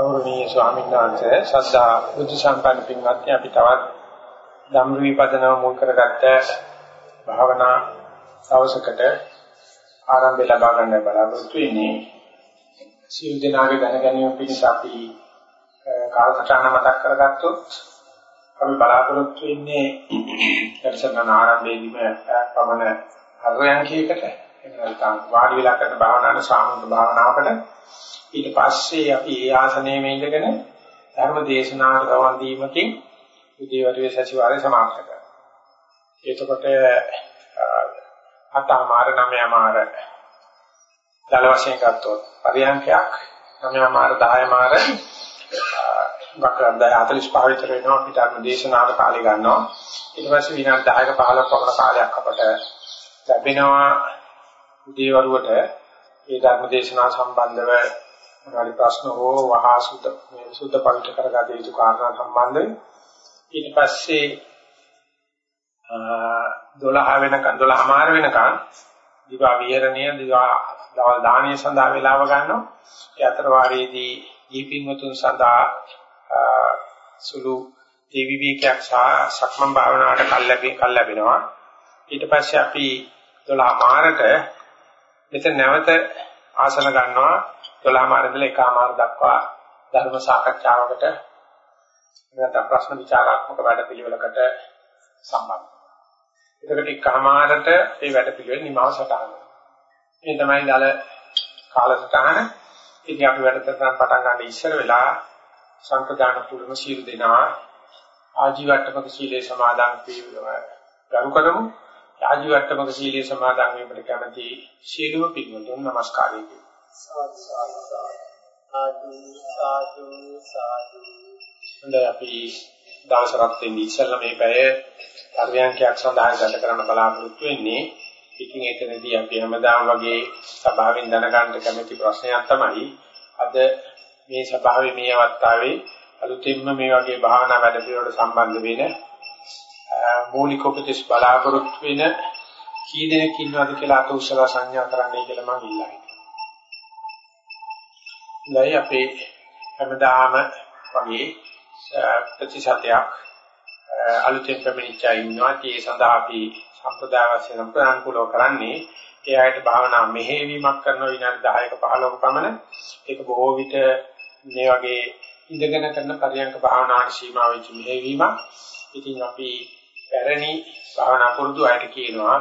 ගෞරවනීය ස්වාමීන් වහන්සේ ශ්‍රද්ධා බුද්ධ සම්පන්න පින්වත්නි අපි තවත් ධම්ම විපදනව මුල් කරගත්ත භාවනා දවසකට ආරම්භය ලබා ගන්න බලාපොරොත්තු වෙන්නේ. සියලු දෙනාගේ දැන ගැනීම පිණිස අපි කාලසටහන මතක් කරගත්තොත් අපි බලාපොරොත්තු වෙන්නේ දර්ශන ආරම්භයේදීම පමණ හරයන්කයකට එහෙම නැත්නම් වාඩි වෙලා කරන භාවනාවට සාමූහික භාවනාවකට. ඊට පස්සේ අපි ඒ ආසනයේ මේ ඉඳගෙන ධර්ම දේශනාවට ගවන් දීමකින් උදේවරුේ සතිವಾರය සමාප්ත කරනවා. එතකොට අතමාර නමයමාර දල වශයෙන් ගත්තොත් පරියන්කයක් නමයමාර 10 මාර වක්‍රන්දය 45 විතර වෙනවා අපි ධර්ම දේශනාවට කාලය ගන්නවා. ඊට පස්සේ විනාඩි 10ක 15ක පමණ කාලයක් අපට ලැබෙනවා උදේවරුවට ඒ ධර්ම දේශනාව සම්බන්ධව මොනවාරි ප්‍රශ්න හෝ වහා සුද්ධ මේ සුද්ධ පවිත්‍ර කරගත යුතු කාරණා සම්බන්ධයෙන් ඊට පස්සේ 12 වෙනකන් 12 මාර වෙනකන් දිවා විහරණය දිවා දවල් දානීය සඳහා වේලාව ගන්නවා. ඒ අතර වාරයේදී දීපින්වතුන් සඳහා සුළු දේවිවිකයක් සහ සක්මන් භාවනාවට කල් ලැබෙ කල් ලැබෙනවා. ඊට පස්සේ අපි 12 මාරට මෙතන නැවත ආසන ගන්නවා. 12 මාර ඉඳලා එකමාර දක්වා ධර්ම සාකච්ඡාවකට නැත්නම් ප්‍රශ්න විචාරාත්මක වැඩ පිළිවෙලකට සම්බන්ධ. ඒකට එකමාරට මේ වැඩ පිළිවෙල නිමාව සටහන. මේ තමයි දාල කාලසටහන. ඉතින් අපි වැඩසටහන පටන් ගන්න ඉස්සර වෙලා සංකදාන පුරුම සීල දෙනවා ආජීවට්ටමක සීලේ සමාදන් වීම ගරු කරමු. ආජීවට්ටමක සීලේ සමාදන් වීමට කැමැති සීලව පිළිවෙතුන් নমස්කාරය කියමු. සාදු සාදු සාදු සාදු හොඳයි අපි දවස් රත් වෙන්නේ ඉස්සෙල්ලා මේ පැය පරියන්කයක් සඳහා ගත කරන්න බලාපොරොත්තු වෙන්නේ. ඉතින් එතනදී අපි හැමදාම වගේ සභාවෙන් දැනගන්න කැමති ප්‍රශ්නයක් තමයි අද මේ සභාවේ මේ අවස්ථාවේ අලුතින්ම මේ වගේ භාවනා වැඩ පිළිවෙලට සම්බන්ධ වෙන මූලික උපදේශ බලාපොරොත්තු වෙන කී දෙනෙක් ඉන්නවද කියලා අත උස්සලා සංඥා කරන්නයි කියලා මම ඉල්ලයි. දැන් අපේ හැමදාම වගේ ප්‍රතිශතයක් අලුතෙන් පැමිණිච්චා ඉන්නවා. ඒ සඳහා අපි සම්ප්‍රදාය වශයෙන් ප්‍රාණකුලව කරන්නේ ඒ ආයත භාවනා මෙහෙවීමක් කරන විනාඩි 10ක 15ක පමණ ඒක බොහෝ විට මේ වගේ ඉඳගෙන කරන පරියන්ක භාවනාවට සීමා වෙච්ච මෙහෙවීමක්. ඉතින් අපි පැරණි භාවනා පුරුදු අයට කියනවා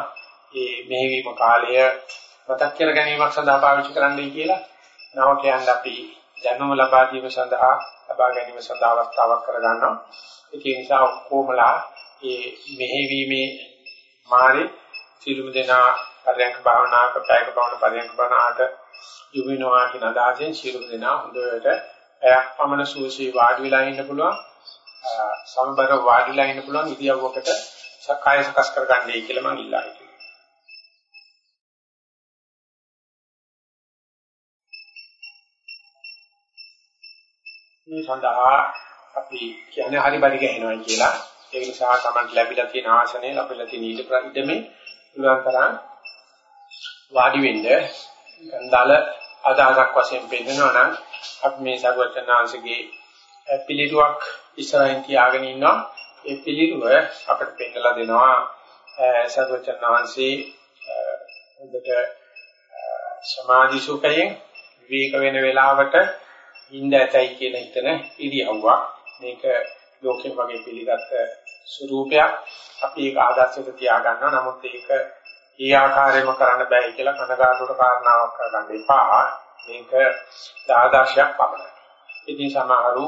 මේ මෙහෙවීම කාලය මතක් කර ගැනීමක් සඳහා පාවිච්චි කරන්නයි කියලා. නවකයන් අපි දැනුම ලබා දීම සඳහා ලබා ගැනීම සඳහා අවස්ථාවක් කරගන්නවා. ඒ නිසා කොහොමලා මේ මෙහෙවීමේ මාරේ සිළුමු දෙනා පරයන්ක භාවනාවක පැයක භාවන පරයන්ක භාවනාවට යොමුනවා කියන අදහසෙන් සිළුමු දෙනා හොඳට පැයක් පමණ සුවසේ වාඩි වෙලා ඉන්න පුළුවන්. සමබර වාඩිලා ඉන්න පුළුවන් ඉරියව්වකට සකාය සකස් කරගන්නයි කියලා මම ඉල්ලා හිටියා. මේ සඳහා අපි කියන්නේ හරි බරි ගහනවා කියලා. ඒ නිසා තමයි ලැබිලා තියෙන ආසනය ලැබිලා තියෙන ඊට ප්‍රතිදෙමේ පුළුවන් තරම් වාඩි වෙන්න ගන්දාල අදාහක් වශයෙන් පෙන්නනවා නම් අපි මේ සර්වචනාංශගේ පිළිරුවක් ඉස්සරහින් තියාගෙන ඉන්නවා. ඒ පිළිරුව අපිට පෙන්නලා දෙනවා සර්වචනාංශේ හොඳට සමාධි සුඛයෙන් විවේක වෙන වෙලාවට ඉන්න ඇතයි කියන හිතන ඉරියව්වක්. මේක ලෝකෙ වගේ පිළිගත් ස්වરૂපයක් අපි ඒක ආදර්ශයට තියාගන්නවා. නමුත් ඒක ඒ ආකාරයෙන්ම කරන්න බෑ කියලා කනගාටුවට කාරණාවක් කරගන්න එපා. මේක ආදර්ශයක් පමණයි. ඉතින් සමහරු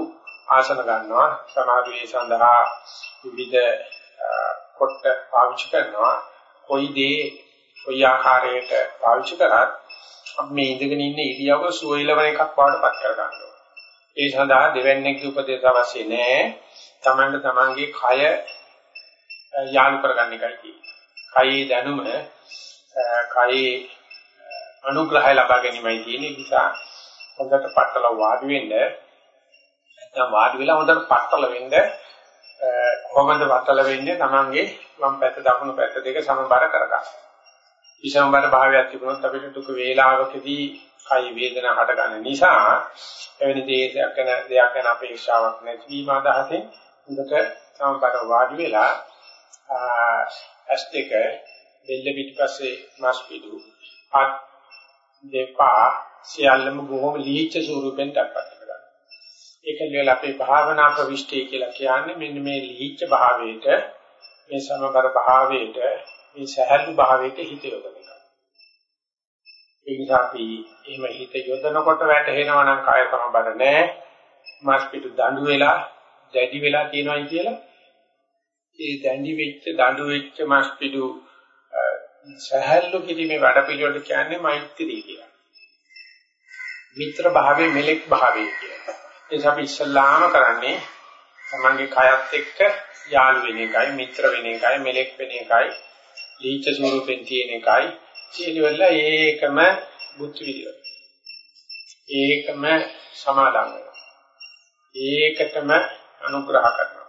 ආසන ගන්නවා. සමහරු ඒ සඳහා විවිධ කොට පාවිච්චි කරනවා. කොයි දේ කොයි ආකාරයකට පාවිච්චි කරත් අපි මේ ඉඳගෙන ඉන්න ඉරියව්ව සුවයලවන එකක් වඩපත් කර ගන්නවා ඒ සඳහා දෙවැන්නේගේ උපදේශ අවශ්‍ය නැහැ. තමන්ට තමන්ගේ කය යාලු කරගන්න එකයි තියෙන්නේ. කයේ දැනුම කයේ අනුග්‍රහය ලබා ගැනීමයි තියෙන්නේ. ඒ නිසා හොඳට පట్టල වාඩි වෙන්න නැත්නම් වාඩි වෙලා හොඳට පట్టල වෙන්න කොහොමද පట్టල වෙන්නේ? තමන්ගේ වම් පැත්ත දකුණු පැත්ත දෙක සමබර කරගන්න. විසමබර භාවයක් තිබුණොත් අපිට දුක වේලාවකදී කයි වේදනා හට ගන්න නිසා එවැනි දෙයක් ගැන දෙයක් ගැන අපේක්ෂාවක් නැතිවීම අදහසින් හොඳට සමබර වාඩි වෙලා ඇස් දෙක දෙල්ල පිටිපස්සේ මාස් පිටු අත් දෙපා සියල්ලම බොහොම ලීච්ඡ ස්වරූපෙන් තත්පත් කරගන්න. ඒක නිල අපේ භාවනා ප්‍රවිෂ්ටි කියලා කියන්නේ මෙන්න මේ ලීච්ඡ භාවයට මේ සමබර භාවයට මේ සහැල්ලු භාවයට හිත යොදන එක. ඒ නිසා අපි එහෙම හිත යොදනකොට වැටහෙනවා නම් කාය සමබර නැහැ. මාස් පිටු දඬු වෙලා දැඩි වෙලා තියෙනවායි කියලා ඒ දැඩි වෙච්ච දඬු වෙච්ච මාස් පිටු සහැල්ලු කිරීමේ වැඩ පිළිවෙලට කියන්නේ මෛත්‍රී කියලා. මිත්‍ර භාවයේ මෙලෙක් භාවයේ කියලා. ඒ අපි ඉස්සල්ලාම කරන්නේ තමන්ගේ කයත් එක්ක යාළු වෙන එකයි, මිත්‍ර වෙන එකයි, මෙලෙක් වෙන එකයි, ලීච ස්වරූපෙන් තියෙන එකයි. සියලුවල ඒකම බුද්ධ විදියට. ඒකම සමාදම් වෙනවා. ඒකටම අනුග්‍රහ කරනවා.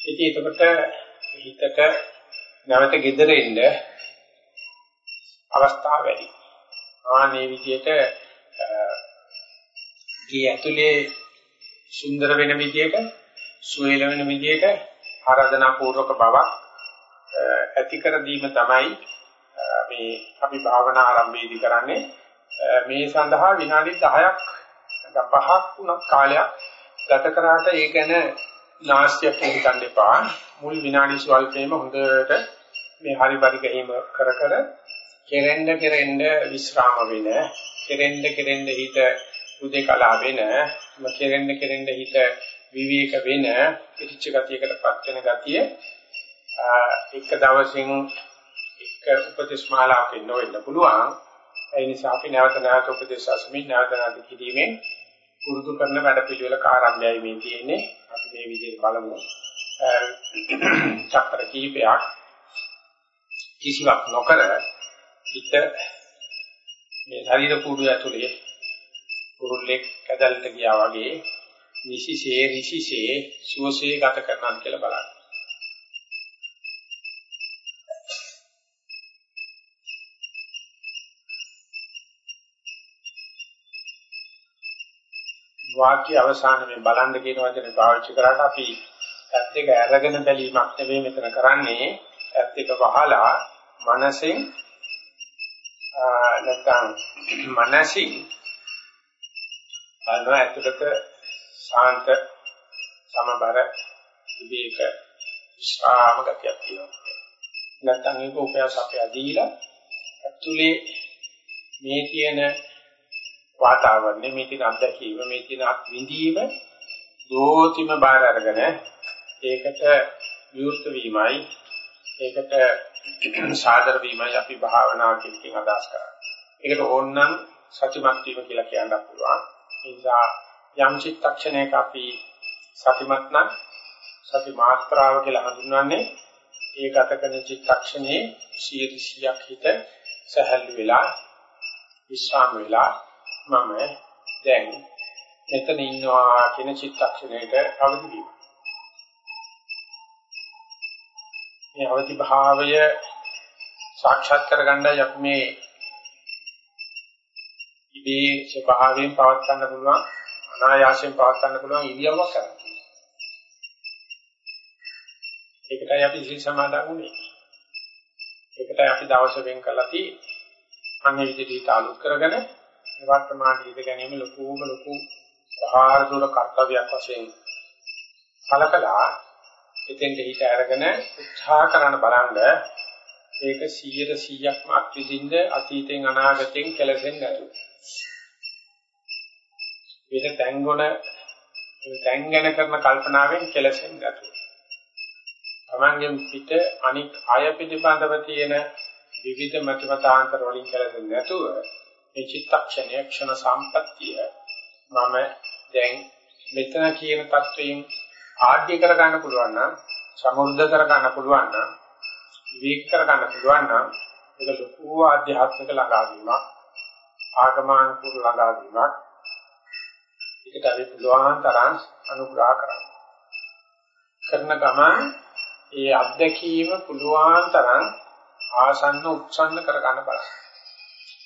ඉතින් එතකොට හිතට නැවත gedere ඉන්න අවස්ථාව වැඩි. ආනේ විදියට ගේ ඇතුලේ සුන්දර වෙන විදියට, සුවේල වෙන විදියට ආරාධනා පූර්වක බවක් ඇති කර දීම තමයි මේ අපි භාවනා ආරම්භයේදී කරන්නේ. මේ සඳහා විනාඩි 10ක් 5ක් වුණත් කාලයක් ගත කරාට ඒ ගැන නාස්තියක් හිතන්න එපා. මුල් විනාඩි ස්වල්පේම හොඳට මේ හරි පරි ගැනීම කර කර කෙරෙන්න කෙරෙන්න විස්රාම වෙන කෙරෙන්න කෙරෙන්න හිත උදේකලා වෙන කෙරෙන්න කෙරෙන්න හිත විවේක වෙන පිටිච්ච ගතියකටපත් වෙන ගතිය එක දවසින් එක උපදේශ මාලාවක ඉන්න වෙන්න පුළුවන්. ඒ නිසා අපි නැවත නැවත උපදේශ අසමින් නැවත නැවත කිරීමෙන් පුරුදු කරන වැඩ පිළිවෙලක ආරම්භයයි මේ තියෙන්නේ. අපි මේ විදිහට බලමු. චක්‍ර කීපයක් කිසිවක් නොකර හිත මේ ශරීර කූඩුව ඇතුලේ කුරුල්ලෙක් කැදල්ට ගියා වගේ නිසිසේ ඍෂිසේ සුවසේ ගත කරනවා කියලා බලන්න. වාක්‍ය අවසානයේ බලන්න කියන වචනේ පාවිච්චි කරාට අපි ඇත්ත එක අරගෙන බැලීමක් නෙවෙයි මෙතන කරන්නේ ඇත්ත එක වහලා මනසෙන් නැත්නම් මනසින් බලනවා ඇතුළත ශාන්ත සමබර විවේක විශ්‍රාම ගතියක් තියෙනවා. නැත්නම් ඒක උපයාස අපේ දීලා ඇතුලේ මේ තියෙන වාතාවරණය මේ තියෙන අත්දැකීම මේ තියෙන අත් විඳීම දෝතිම බාර අරගෙන ඒකට විවෘත වීමයි ඒකට සාදර වීමයි අපි භාවනාව කියන අදහස් කරන්නේ. ඒකට ඕනනම් සත්‍යමත් වීම කියලා කියන්න පුළුවන්. ඒ නිසා යම් චිත්තක්ෂණයක අපි සතිමත් නම් සති මාත්‍රාව කියලා හඳුන්වන්නේ ඒ ගත කරන චිත්තක්ෂණයේ 100ක් හිත සැහැල්ලු වෙලා විශ්‍රාම වෙලා මම දැන් එතන ඉන්නවා කියන චිත්තක්ෂණයට අවදි වීම. මේ අවදි භාවය සාක්ෂාත් කරගන්නයි අපි මේ ඉබේ ස්වභාවයෙන් පවත් ගන්න පුළුවන් අනායාසයෙන් පවත් ගන්න පුළුවන් ඉරියව්වක් කරන්නේ. ඒකටයි අපි සිල් සමාදන් වුනේ. ඒකටයි අපි දවස වෙන් කළා තී අන්නේ විදිහට ආලෝක කරගෙන වර්තමාන ජීවිත ගැනීම ලොකුම ලොකු ආහාර දුර කර්තව්‍යයක් වශයෙන් කලකලා එතෙන්ට හිත අරගෙන උත්සාහ කරන බලන්න ඒක 100%ක්ම අත්විඳින්න අතීතෙන් අනාගතෙන් කෙලසෙන්නේ නැතුව. මේක තැන්ගොන තැන් ගැන කරන කල්පනාවෙන් කෙලසෙන්නේ නැතුව. තමන්ගෙන් පිට අනික් අය පිළිබඳව තියෙන විවිධ මතමතාන්තර වලින් කෙලසෙන්නේ නැතුව මේ චිත්තක්ෂණය ක්ෂණ සම්පත්තිය. මම දැන් මෙතන කියන தත්වයෙන් ආඩ්‍ය කර ගන්න පුළුවන් නම් සමුර්ධ කර ගන්න පුළුවන් නම් විවේක කර ගන්න පුළුවන් නම් ඒක ලොකු ආධ්‍යාත්මික ළඟාවීමක් ආගමනුකූල ළඟාවීමක්. ඒකට අපි පුළුවන් තරම් අනුග්‍රහ කරන්න. කරන ගමන් ඒ අත්දැකීම පුළුවන් තරම් ආසන්න උත්සන්න කර ගන්න බලන්න.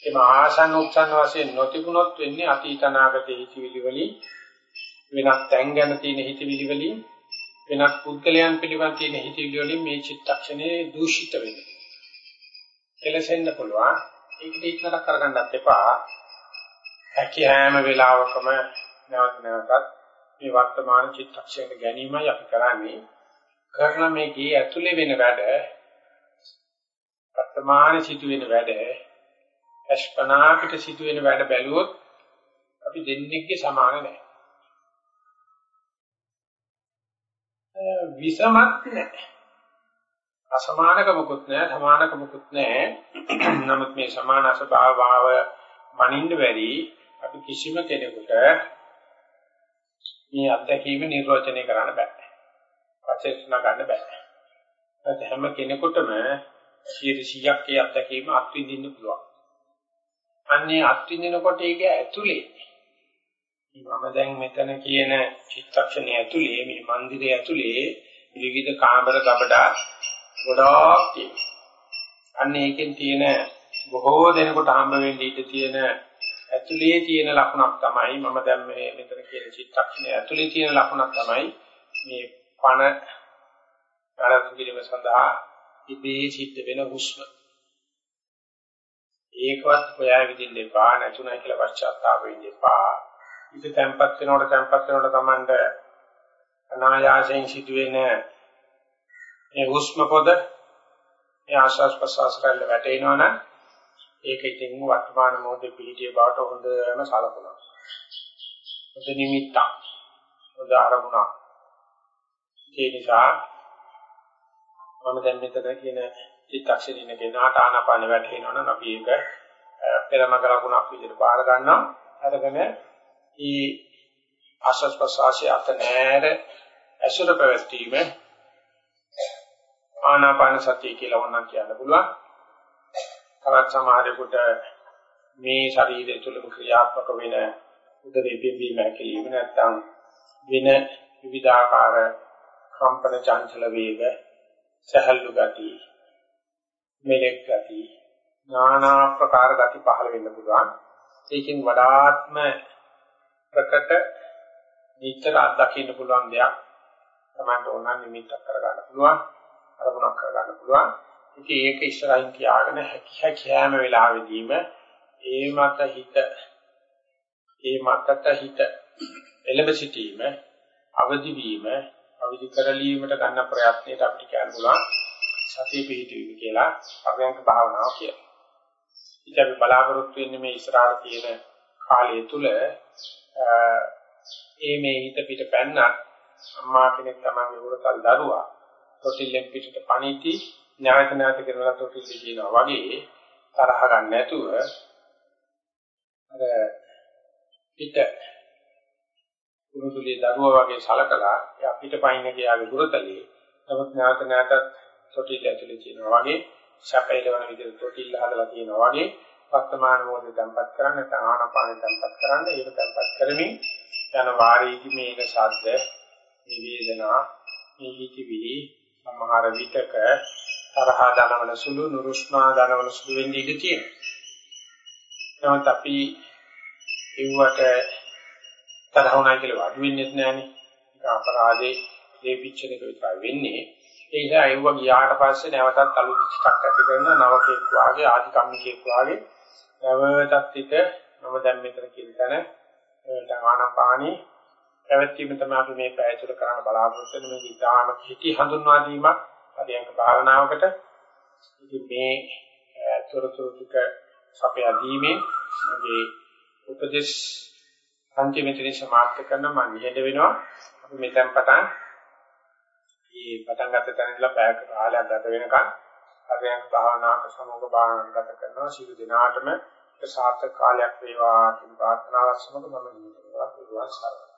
එම ආසන්න උත්සන්න වශයෙන් නොතිබුණොත් වෙන්නේ අතීත අනාගත හිතවිලි වලින් වෙනත් තැන් ගැන තියෙන හිතවිලි වලින් වෙනත් පුද්ගලයන් පිළිබඳ තියෙන හිතවිලි වලින් මේ චිත්තක්ෂණේ දූෂිත වෙනවා. එලෙසෙන්න පුළුවන්. ඒකට ඉක්නට කරගන්නත් එපා. හැකි හැම වෙලාවකම නැවත නැවතත් මේ වර්තමාන චිත්තක්ෂණයට ගැනීමයි අපි කරන්නේ. කරන මේ ගේ ඇතුලේ වෙන වැඩ වර්තමාන සිදුවෙන වැඩ අස්පනා පිට සිදුවෙන වැඩ බැලුවොත් අපි දෙන්නෙක්ගේ සමාන නැහැ. විසමත් නැහැ. අසමානකමකුත් නැහැ, සමානකමකුත් නැහැ. නමුත් මේ සමාන ස්වභාවව මනින්න බැරි අපි කිසිම කෙනෙකුට මේ අත්දැකීම නිර්වචනය කරන්න බෑ. පචේෂණ ගන්න බෑ. ඒත් හැම කෙනෙකුටම 100ක් ඒ අත්දැකීම අත්විඳින්න පුළුවන්. අන්නේ අත්විඳිනකොට ඒක ඇතුලේ මම දැන් මෙතන කියන චිත්තක්ෂණය ඇතුලේ මේ මන්දිරය ඇතුලේ විවිධ කාමර ගබඩා ගොඩාක් තියෙනවා. අන්නේ ඒකෙන් තියෙන බොහෝ දෙනෙකුට හම්බ වෙන්න ඉඩ තියෙන ඇතුලේ තියෙන ලකුණක් තමයි මම දැන් මේ මෙතන කියන චිත්තක්ෂණය ඇතුලේ තියෙන ලකුණක් තමයි මේ පණ ආරම්භ කිරීම සඳහා ඉබේ සිද්ධ වෙන හුස්ම. ඒකවත් හොයා විදින්න එපා නැතුණයි කියලා පශ්චාත්තාප වෙන්න එපා. ඉත තැම්පත් වෙනකොට තැම්පත් වෙනකොට Tamanට අනායාසයෙන් සිදුවෙන මේ හුස්ම පොද මේ ආශාස් ප්‍රසවාස කරලා වැටෙනවනම් ඒක ඉතින් වර්තමාන මොහොතේ පිළිතිය බවට හොඳම සලකුණක්. හොඳ නිමිත්තක්. හොඳ අරමුණක්. ඒ නිසා මම දැන් මෙතන කියන චිත්තක්ෂණින කෙනාට ආනාපාන වැටෙනවනම් අපි ඒක පෙරමග ලකුණක් විදිහට බාර ගන්නවා. අරගෙන ඊ ආශස් ප්‍රසවාසය අත නෑර ඇසුර පැවැත්වීම ආනාපාන සතිය කියලා වුණා කියන්න පුළුවන්. තවත් සමහරෙකුට මේ ශරීරය තුළ ක්‍රියාත්මක වෙන උදරේ පිම්බීම හැකිලිම නැත්තම් වෙන විවිධාකාර කම්පන චංචල වේග සහල්ලු ගති මෙලෙක් ගති নানা ප්‍රකාර ගති පහළ වෙන්න පුළුවන්. ඒකෙන් වඩාත්ම ප්‍රකට නිතර අත්දකින්න පුළුවන් දෙයක් තමයි ඕනනම් නිමිත්තක් කරගන්න පුළුවන් අරමුණක් කරගන්න පුළුවන්. ඉතින් ඒක ඉස්සරහින් තියාගෙන හැකි හැකි හැම වෙලාවෙදීම ඒ මත හිත ඒ මතට හිත එළඹ සිටීම අවදි වීම අවදි කරලීමට ගන්න ප්‍රයත්නයට අපිට කියන්න පුළුවන්. සතිය පිහිටවීම කියලා අභ්‍යංග භාවනාව කියලා. ඉතින් අපි බලාපොරොත්තු වෙන්නේ මේ ඉස්සරහට තියෙන කාලය තුල ඒ මේ හිත පිට පැන්නත් අම්මා කෙනෙක් තමයි උරතල් දරුවා තොටිල්ලෙන් පිටට පණීටි ඥායත ඥාත කරලා තොටිල්ල කියනවා වගේ තරහ ගන්න නැතුව අර පිට කුරුතුලිය දරුවා වගේ සලකලා එයා පිටපයින් ගියාගේ දුරතලියේ නමුත් ඥාත ඥාතත් තොටිල්ල ඇතුලේ කියනවා වගේ සැපයලවන විදිහට තොටිල්ල හදලා කියනවා වගේ වර්තමාන මොහොතේ තැම්පත් කරන්න නැත්නම් ආනාපානෙ තැම්පත් කරන්න ඒක තැම්පත් කරමින් යන වාරයේදී මේක ශබ්ද නිවේදනා නිහිතිවිලි සමහර විටක තරහ දනවන සුළු නුරුස්නා දනවන සුළු වෙන්නේ ඉඳී තියෙනවා. නමුත් අපි ඒවට තරහුණා කියලා අඩු වෙන්නේ නැහනේ. ඒක අපරාධේ මේ පිච්චෙන එක විතරයි වෙන්නේ. ඒ නිසා ඒව ගියාට පස්සේ නැවතත් අලුත් එකක් ඇති කරන නවකෙක් වාගේ ආධිකම්මිකෙක් වාගේ නැවතත් එක මම දැන් මෙතන කියන තැන දැන් ආනාපානී පැවැත්වීම තමයි අපි මේ පැයතුර කරන්න බලාපොරොත්තු වෙන මේ ඉතාම කිටි හඳුන්වා දීමක් පරියන්ක භාවනාවකට. ඉතින් මේ තොරතුරු ටික සපයා දීමේ මගේ උපදේශ අන්තිමේදී සමාප්ත කරන මම නිහඬ වෙනවා. අපි මෙතෙන් පටන් මේ පටන් ගන්න තැන ඉඳලා පැයක කාලයක් ගත වෙනකන් පරියන්ක භාවනාවක සමෝග භාවනාවක් ගත කරනවා. සියලු දිනාටම සාර්ථක කාලයක් වේවා කියන ප්‍රාර්ථනාවක් සමග මම නිහඬ වෙනවා පිළිවන්. සරණයි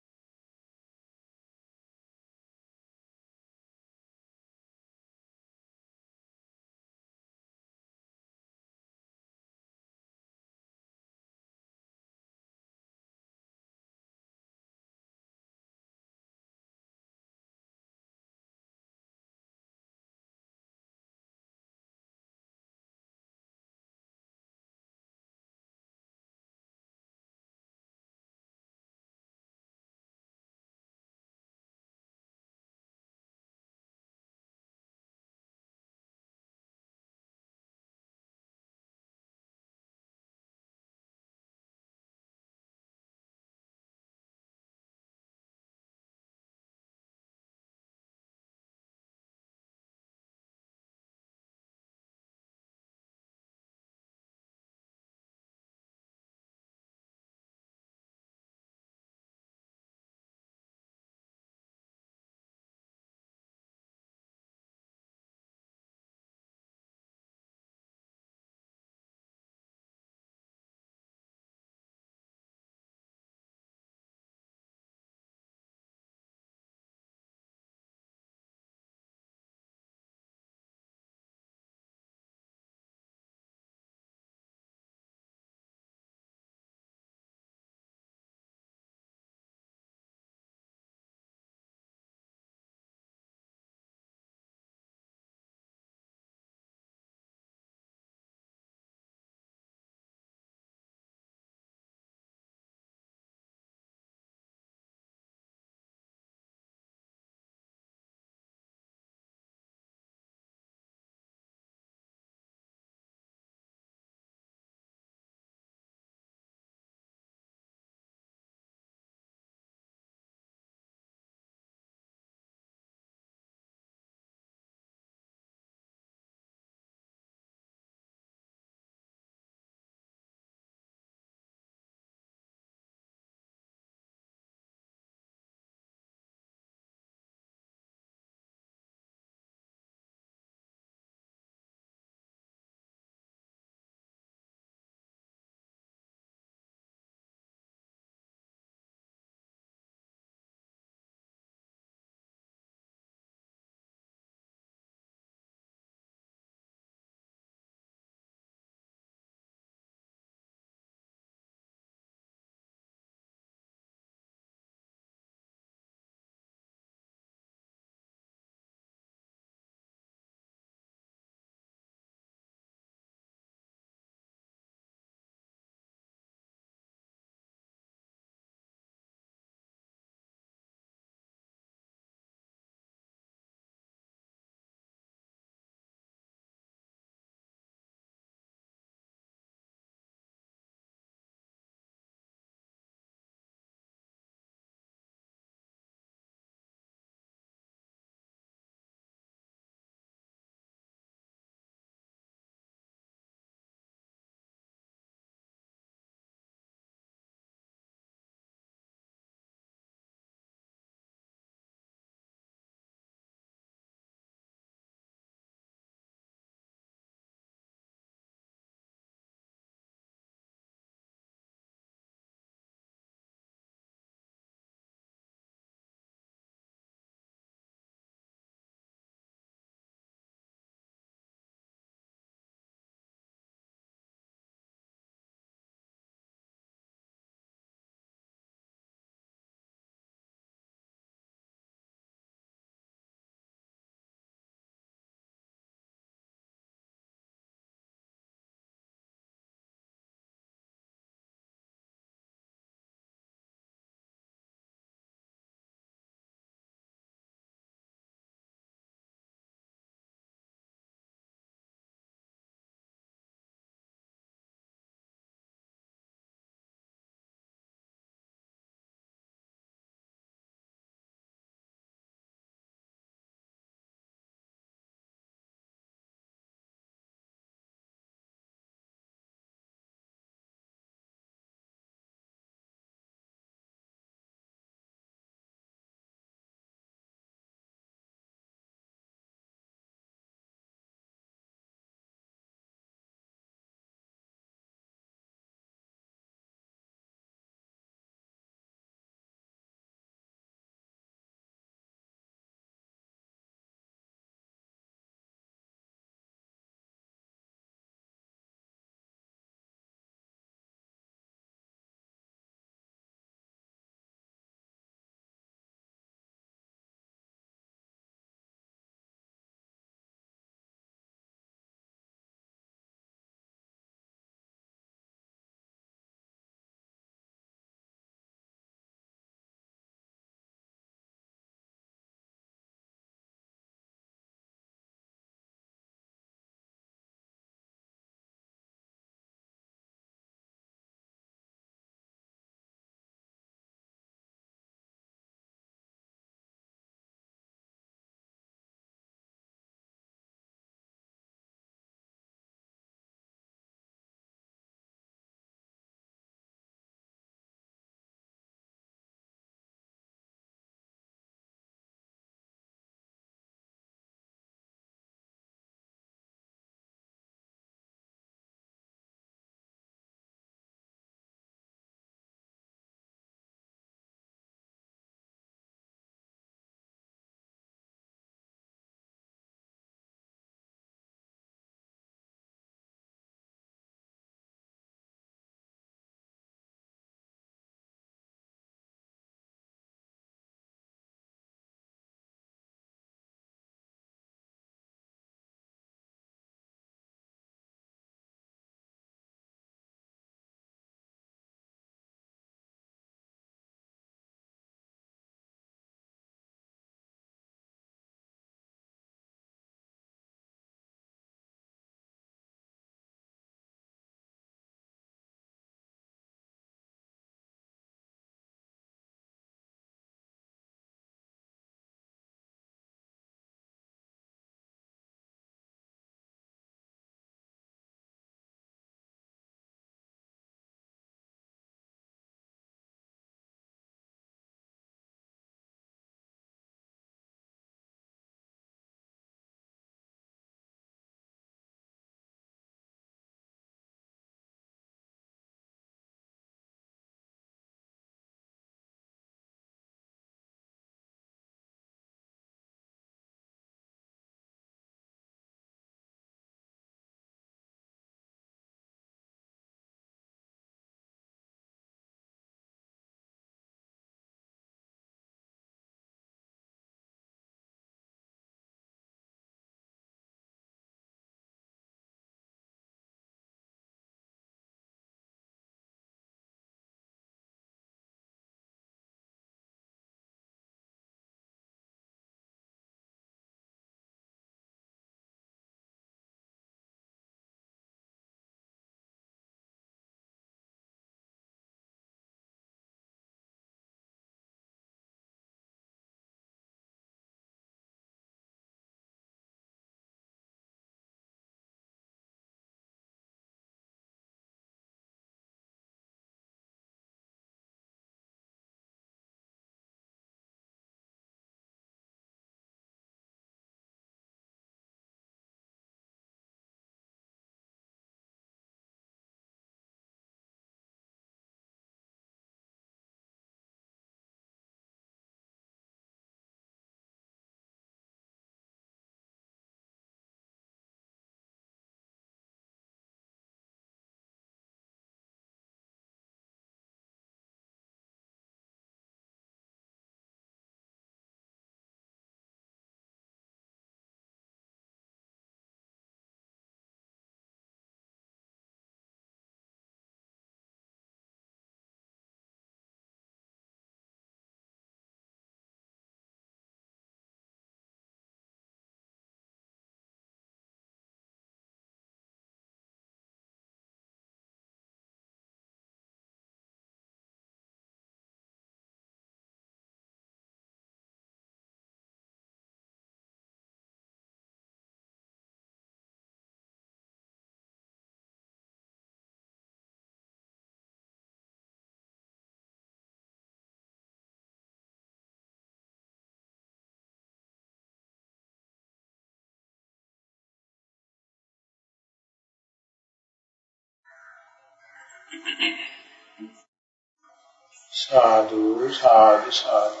සාදු සාදු සාදු.